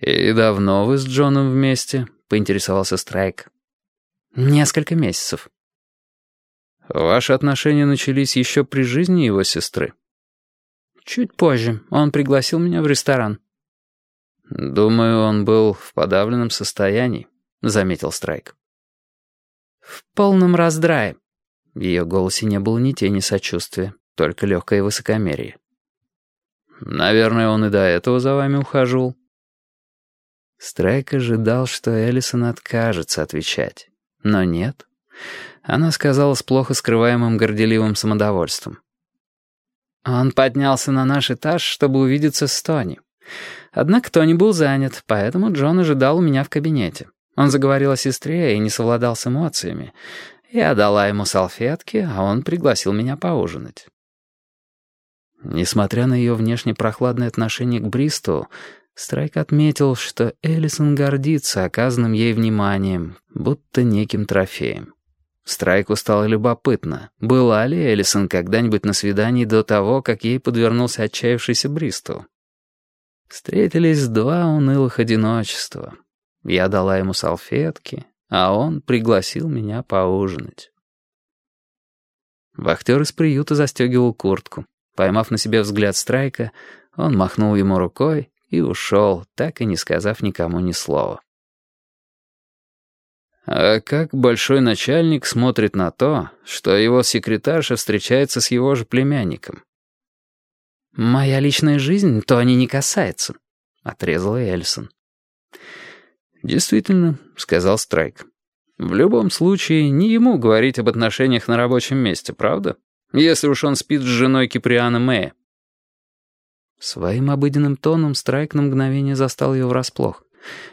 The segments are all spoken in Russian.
«И давно вы с Джоном вместе?» — поинтересовался Страйк. «Несколько месяцев». «Ваши отношения начались еще при жизни его сестры?» «Чуть позже. Он пригласил меня в ресторан». «Думаю, он был в подавленном состоянии», — заметил Страйк. «В полном раздрае». В ее голосе не было ни тени сочувствия, только легкое высокомерие. «Наверное, он и до этого за вами ухаживал». Страйк ожидал, что Эллисон откажется отвечать. Но нет. Она сказала с плохо скрываемым горделивым самодовольством. Он поднялся на наш этаж, чтобы увидеться с Тони. Однако Тони был занят, поэтому Джон ожидал у меня в кабинете. Он заговорил о сестре и не совладал с эмоциями. Я дала ему салфетки, а он пригласил меня поужинать. Несмотря на ее внешне прохладное отношение к Бристу, Страйк отметил, что Эллисон гордится оказанным ей вниманием, будто неким трофеем. Страйку стало любопытно, была ли Эллисон когда-нибудь на свидании до того, как ей подвернулся отчаявшийся Бристу. Встретились два унылых одиночества. Я дала ему салфетки, а он пригласил меня поужинать. Вахтер из приюта застегивал куртку. Поймав на себе взгляд Страйка, он махнул ему рукой и ушел, так и не сказав никому ни слова. А как большой начальник смотрит на то, что его секретарша встречается с его же племянником? «Моя личная жизнь, то они не касается», — отрезала Эльсон. «Действительно», — сказал Страйк. «В любом случае, не ему говорить об отношениях на рабочем месте, правда? Если уж он спит с женой Киприана Мэя». Своим обыденным тоном Страйк на мгновение застал ее врасплох.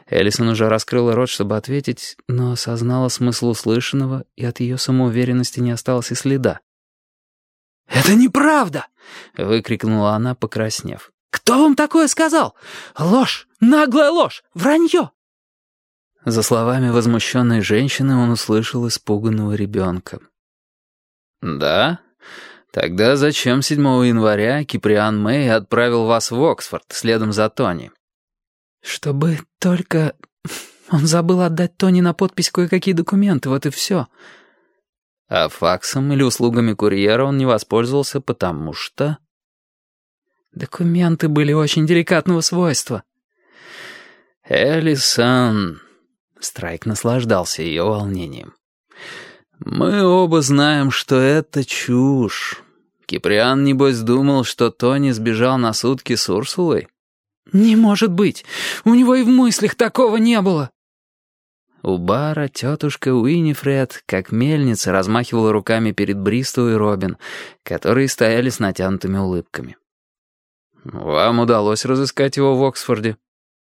Элисон уже раскрыла рот, чтобы ответить, но осознала смысл услышанного, и от ее самоуверенности не осталось и следа. «Это неправда!» — выкрикнула она, покраснев. «Кто вам такое сказал? Ложь! Наглая ложь! Вранье!» За словами возмущенной женщины он услышал испуганного ребенка. «Да? Тогда зачем 7 января Киприан Мэй отправил вас в Оксфорд следом за Тони?» «Чтобы только... Он забыл отдать Тони на подпись кое-какие документы, вот и все». А факсом или услугами курьера он не воспользовался, потому что... Документы были очень деликатного свойства. «Элисон...» Страйк наслаждался ее волнением. «Мы оба знаем, что это чушь. Киприан, небось, думал, что Тони сбежал на сутки с Урсулой?» «Не может быть! У него и в мыслях такого не было!» У бара тетушка Уинифред, как мельница, размахивала руками перед Бристу и Робин, которые стояли с натянутыми улыбками. «Вам удалось разыскать его в Оксфорде?»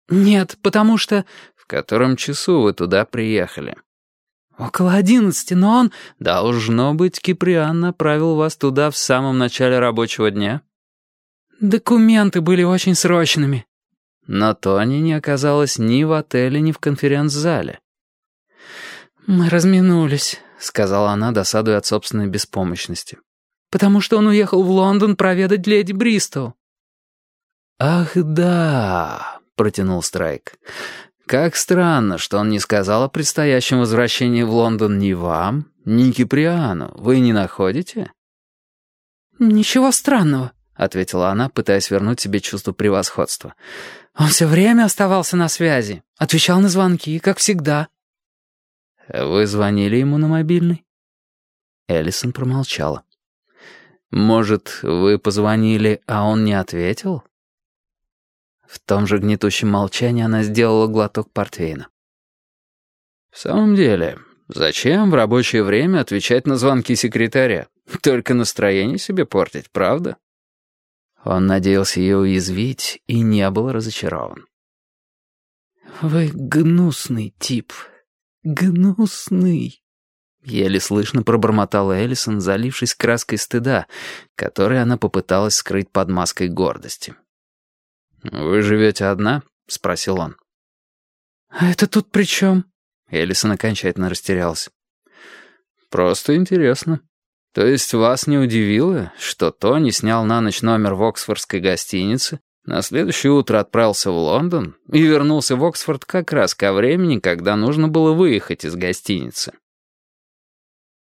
«Нет, потому что...» «В котором часу вы туда приехали?» «Около одиннадцати, но он...» «Должно быть, Киприан направил вас туда в самом начале рабочего дня?» «Документы были очень срочными». Но Тони не оказалось ни в отеле, ни в конференц-зале. «Мы разминулись», — сказала она, досадуя от собственной беспомощности. «Потому что он уехал в Лондон проведать леди Бристоу». «Ах, да», — протянул Страйк. «Как странно, что он не сказал о предстоящем возвращении в Лондон ни вам, ни Киприану. Вы не находите?» «Ничего странного», — ответила она, пытаясь вернуть себе чувство превосходства. «Он все время оставался на связи, отвечал на звонки, как всегда». «Вы звонили ему на мобильный?» Эллисон промолчала. «Может, вы позвонили, а он не ответил?» В том же гнетущем молчании она сделала глоток портвейна. «В самом деле, зачем в рабочее время отвечать на звонки секретаря? Только настроение себе портить, правда?» Он надеялся ее уязвить и не был разочарован. «Вы гнусный тип», «Гнусный!» Еле слышно пробормотала Эллисон, залившись краской стыда, которой она попыталась скрыть под маской гордости. «Вы живете одна?» — спросил он. «А это тут при чем?» Эллисон окончательно растерялась. «Просто интересно. То есть вас не удивило, что Тони снял на ночь номер в Оксфордской гостинице, На следующее утро отправился в Лондон и вернулся в Оксфорд как раз ко времени, когда нужно было выехать из гостиницы.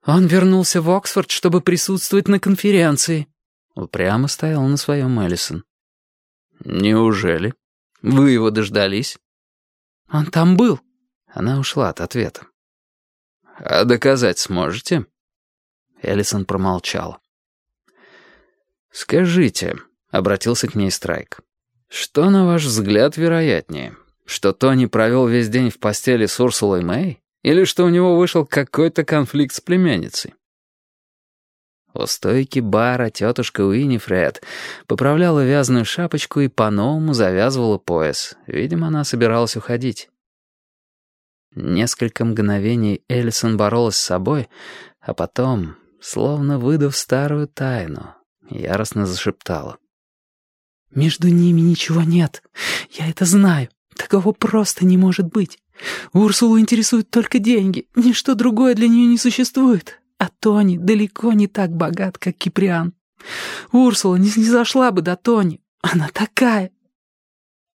«Он вернулся в Оксфорд, чтобы присутствовать на конференции», — упрямо стоял на своем Эллисон. «Неужели? Вы его дождались?» «Он там был». Она ушла от ответа. «А доказать сможете?» Эллисон промолчала. «Скажите», — обратился к ней Страйк, «что, на ваш взгляд, вероятнее, что Тони провел весь день в постели с Урсулой Мэй или что у него вышел какой-то конфликт с племянницей?» У стойки бара тетушка Уинифред поправляла вязаную шапочку и по-новому завязывала пояс. Видимо, она собиралась уходить. Несколько мгновений Эллисон боролась с собой, а потом, словно выдав старую тайну, яростно зашептала. «Между ними ничего нет. Я это знаю. Такого просто не может быть. Урсулу интересуют только деньги. Ничто другое для нее не существует. А Тони далеко не так богат, как Киприан. Урсула не, зашла бы до Тони. Она такая,